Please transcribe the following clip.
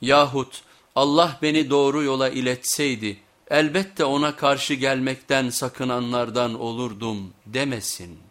Yahut Allah beni doğru yola iletseydi elbette ona karşı gelmekten sakınanlardan olurdum demesin.''